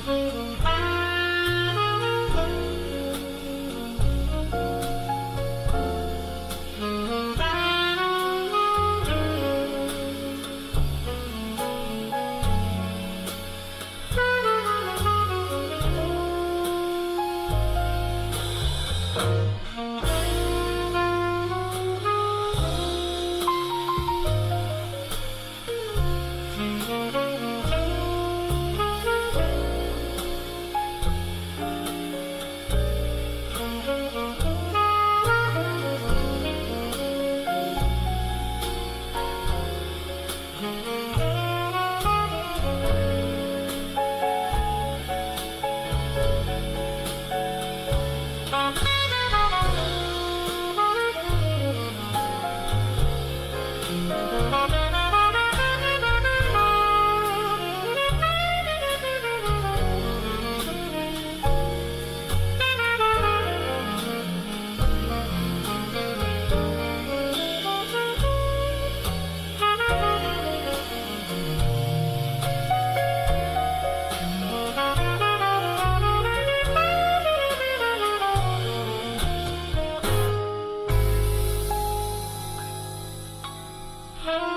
Thank you. Mm-hmm. Hey.